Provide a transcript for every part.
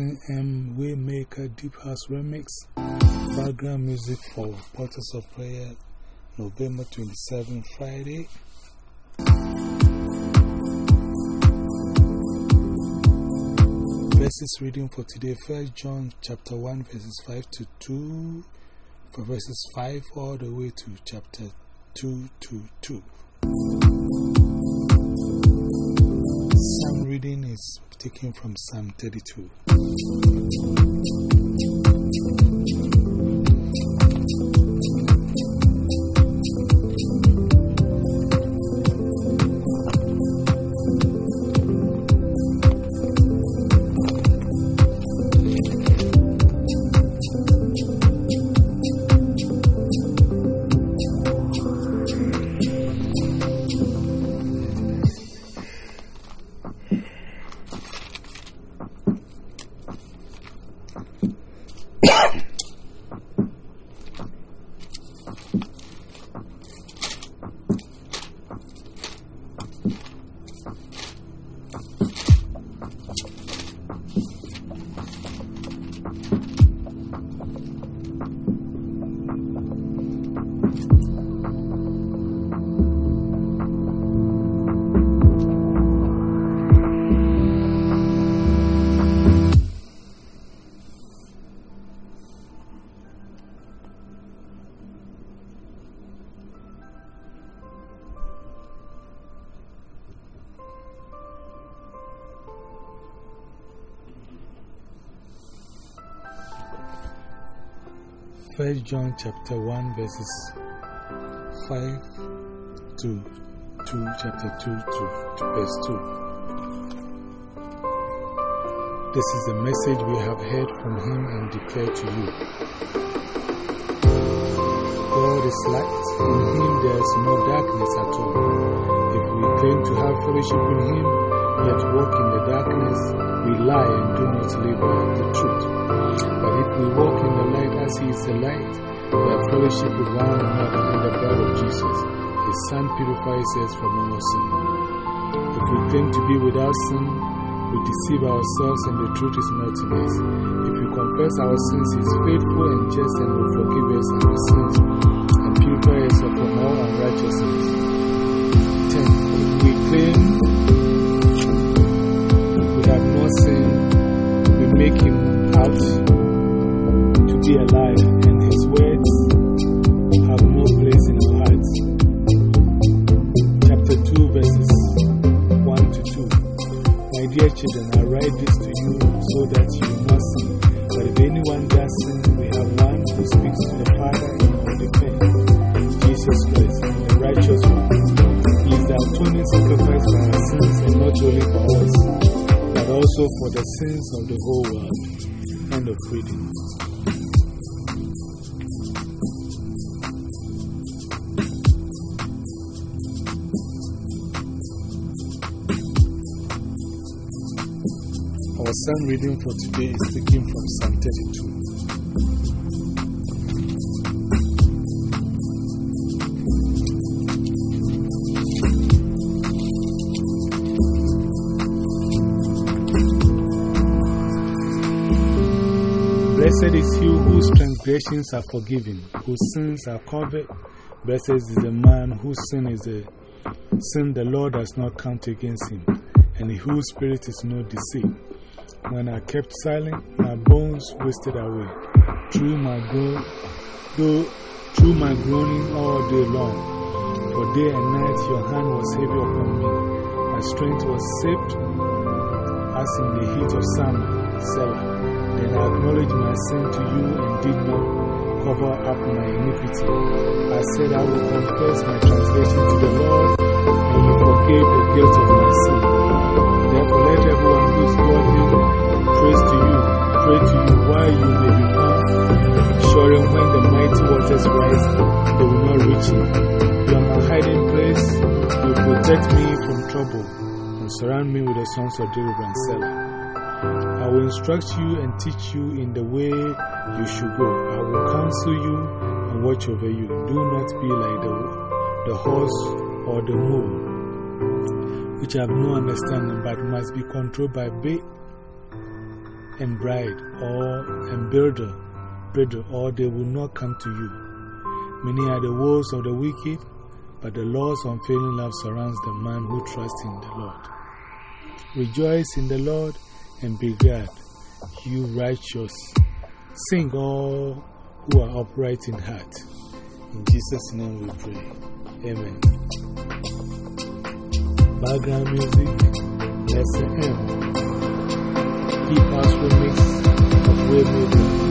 M. Waymaker Deep House Remix. Background music for Portals of Prayer, November 27, Friday. Verses reading for today, 1 John chapter 1, verses 5 to 2, for verses 5 all the way to chapter 2 to 2. Psalm reading is taken from Psalm 32. First John chapter 1 verses 5 to 2, chapter 2 to, to verse 2. This is the message we have heard from him and declared to you. God is light, in him there is no darkness at all. If we claim to have fellowship with him, yet walk in we lie and do not live out the truth. But if we walk in the light as he is the light, we have fellowship with one another in the blood of Jesus. His Son purifies us from all sin. If we claim to be without sin, we deceive ourselves and the truth is not in us. If we confess our sins, he is faithful and just and will forgive us our sins and purify us from all unrighteousness. 10. If we claim sin, we make him out to be alive, and his words have no place in our hearts. Chapter 2, verses 1 to 2. My dear children, I write this to you so that you sin. But if anyone does sin, we have one who speaks to the Father in our defense Jesus Christ, the righteous one. He is the atoning sacrifice for our sins, and not only for us, also for the sins of the whole world. End of reading. Our psalm reading for today is taken from Psalm 32. Blessed is he whose transgressions are forgiven, whose sins are covered. Blessed is the man whose sin is a sin the Lord does not count against him, and whose spirit is not deceived. When I kept silent, my bones wasted away. Through my, though, through my groaning all day long. For day and night your hand was heavy upon me. My strength was sapped as in the heat of summer. Selah. Then I acknowledged my sin to you and did not cover up my iniquity. I said, I will confess my transgression to the Lord, and you forgave the guilt of my sin. Therefore, let everyone who is godly praise to you, pray to you while you may be found. Ensuring when the mighty waters rise, they will not reach you. You are my hiding place. You protect me from trouble and surround me with the songs of deliverance. Selah. I will instruct you and teach you in the way you should go. I will counsel you and watch over you. Do not be like the, the horse or the mule, which have no understanding but must be controlled by bait and bride, or and builder, builder, or they will not come to you. Many are the woes of the wicked, but the Lord's unfailing love surrounds the man who trusts in the Lord. Rejoice in the Lord and be glad, you righteous. Sing all who are upright in heart. In Jesus' name we pray. Amen. Background music, lesson M. Keep us remix of Way Media.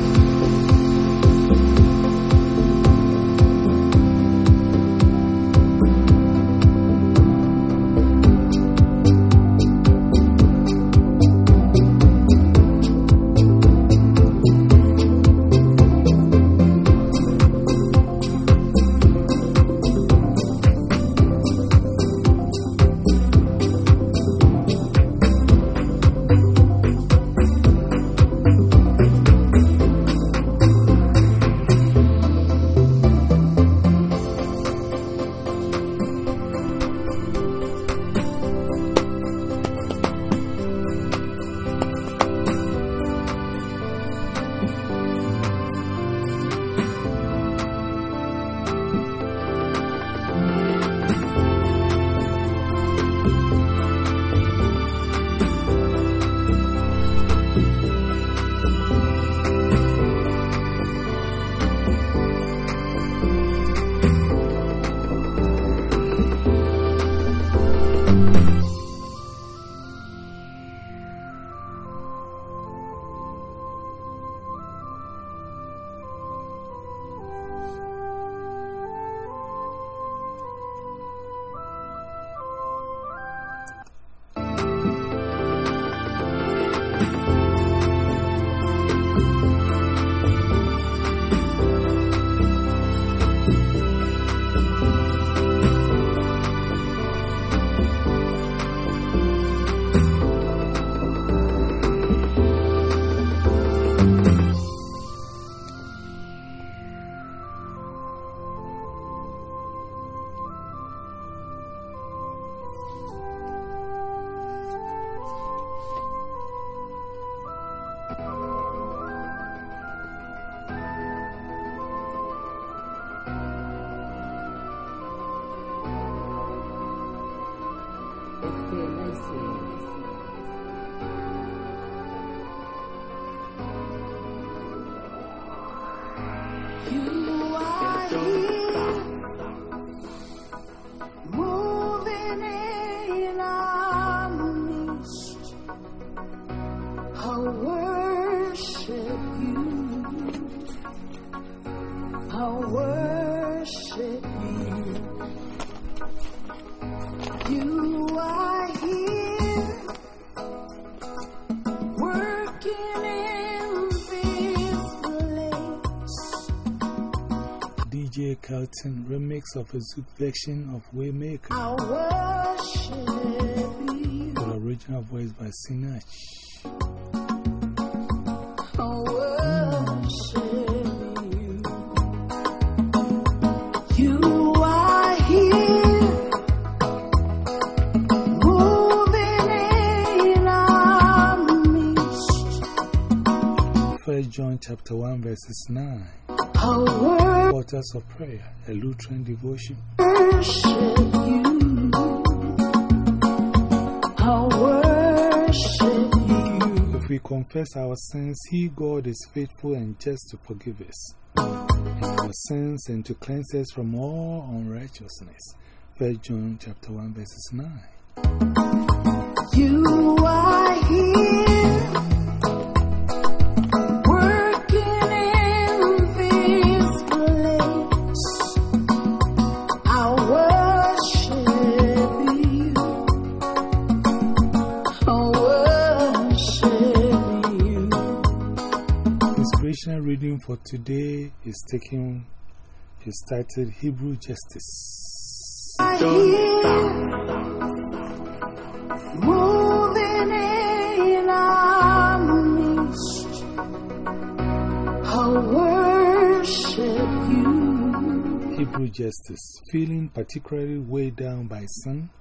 Carlton remix of a Zouk version of Waymaker. I worship you. The original voice by Sinach. You. You are here, moving in our midst. 1 John chapter 1 verses 9. Portals of Prayer, a Lutheran devotion. If we confess our sins, He, God, is faithful and just to forgive us our sins and to cleanse us from all unrighteousness. 1 John chapter 1 verses 9. You today is taking, is titled Hebrew Justice. Moving in our midst, I worship you. Hebrew Justice. Feeling particularly weighed down by sin,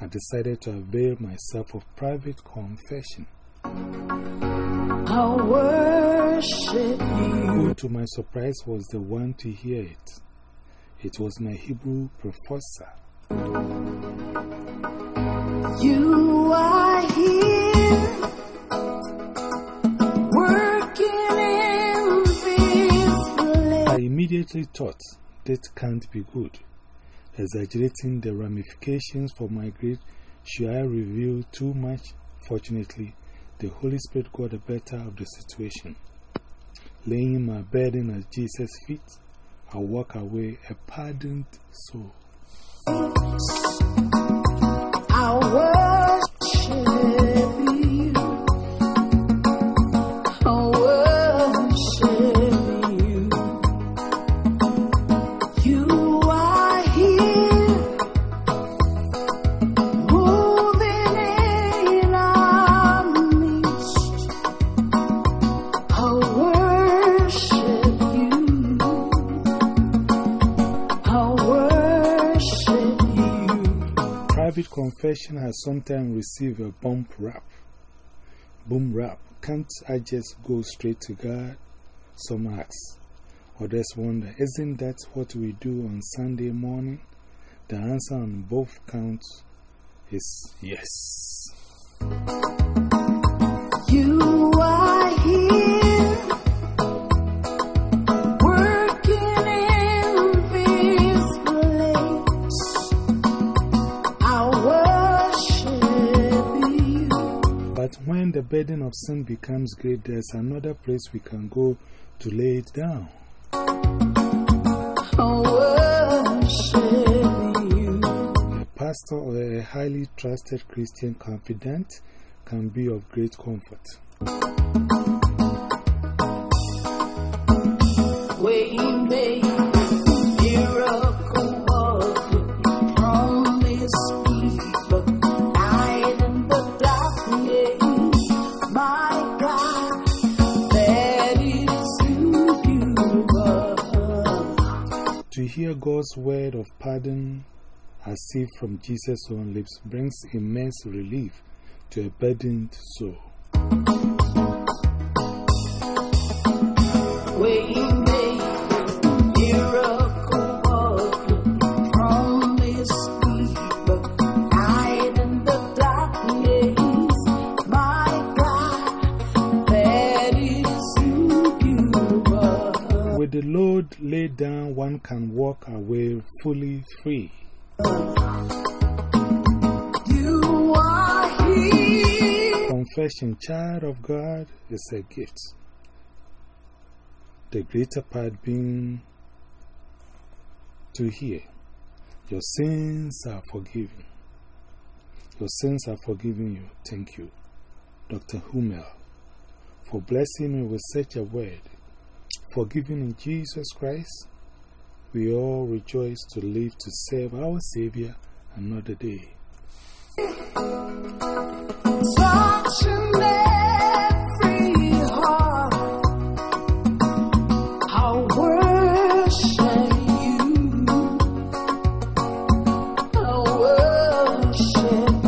I decided to avail myself of private confession. I worship you. Who, to my surprise, was the one to hear it. It was my Hebrew professor. You are here, working in this place. I immediately thought that can't be good. Exaggerating the ramifications for my great should I reveal too much? Fortunately, the Holy Spirit got the better of the situation. Laying my burden at Jesus' feet, I walk away a pardoned soul. I Private confession has sometimes received a bump rap. Boom rap. Can't I just go straight to God? Some ask. Others wonder, isn't that what we do on Sunday morning? The answer on both counts is yes. Burden of sin becomes great, there's another place we can go to lay it down. I worship you. A pastor or a highly trusted Christian confidant can be of great comfort. God's word of pardon if from Jesus' own lips brings immense relief to a burdened soul. One can walk away fully free. You are here. Confession, child of God, is a gift. The greater part being to hear, Your sins are forgiven. Your sins are forgiven you. Thank you, Dr. Hummel, for blessing me with such a word. Forgiven in Jesus Christ, we all rejoice to live to serve our Savior another day. Touching every heart. I worship you. I worship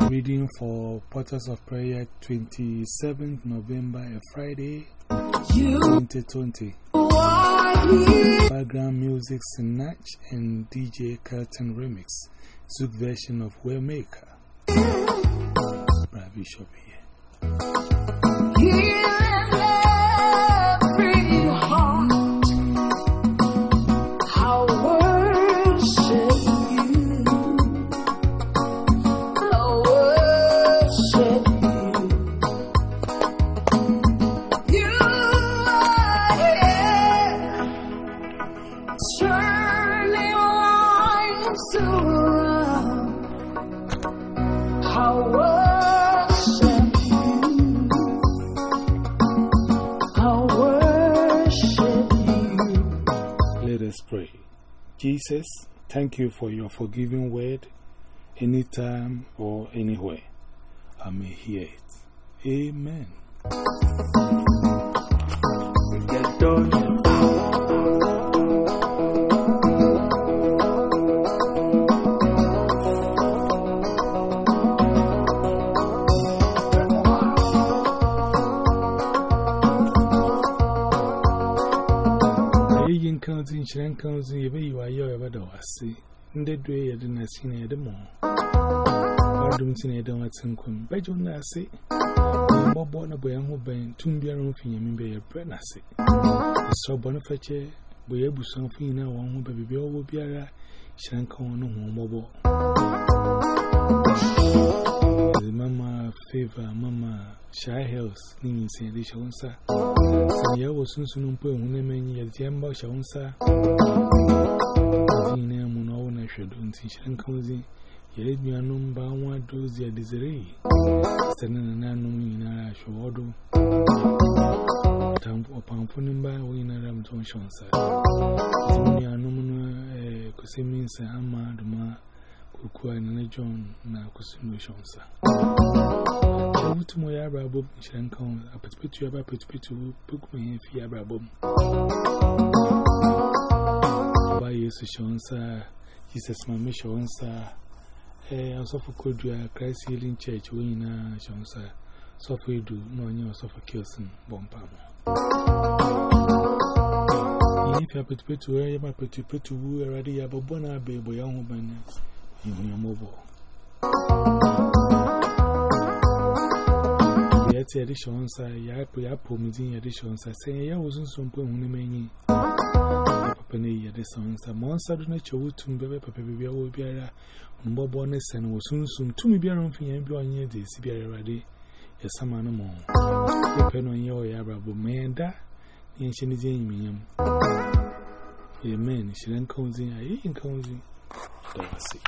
you. Reading for Portals of Prayer, 27th November, a Friday, You 2020. Background music, Sinach and DJ Carlton Remix, Zouk version of Waymaker. Brad Bishop here. Jesus, thank you for your forgiving word anytime or anywhere. I may hear it. Amen. Shren comes in, you are your ever do. I see. In the day, you didn't see any more. I don't see any don't think when Bejo na say. Bob Bonner boy, I'm hoping to be a room for you, maybe a pregnancy. So Boniface, boy, able something now, one who baby will be a Shren come on mobile. The Eh, Mama Favor, Mama Shahels, Nini Sandy Shonsa. Sanya was soon soon put on women yet the amber Shonsa. Nina should don't teach and cozy. You let me a number one does your desiree. Standing an annum in a shawado. Tamp upon pulling eh, by winner Ram John Shonsa. Sending a nominal Cosiminsa Amma Duma. Kukua, and John, na Cosimo Shonsa. to my abra bob, Shan Kong, a petipit you about petipit to book me if you abra bob. By years, Shonsa, Jesus, my mission, sir. Eh, I suffer could you a Christ healing church, winner, Shonsa. Suffer you do, no, you suffer Kilson, Bompam. If you put put to where you might put to put to woo already, but bona baby, young woman, are. Yet, addition, sir, Yapo Yapo, Mizin addition, sir, saying, I wasn't some point when many Papa, near the sons, a monster do not show to be Papa, be a will be a bonus and was soon soon to me be around for you on your day, be ready. Yes, some animal. Depend on your Yabra, but man, that ancient is in me. Amen. She then comes in, I ain't comes in. Don't see.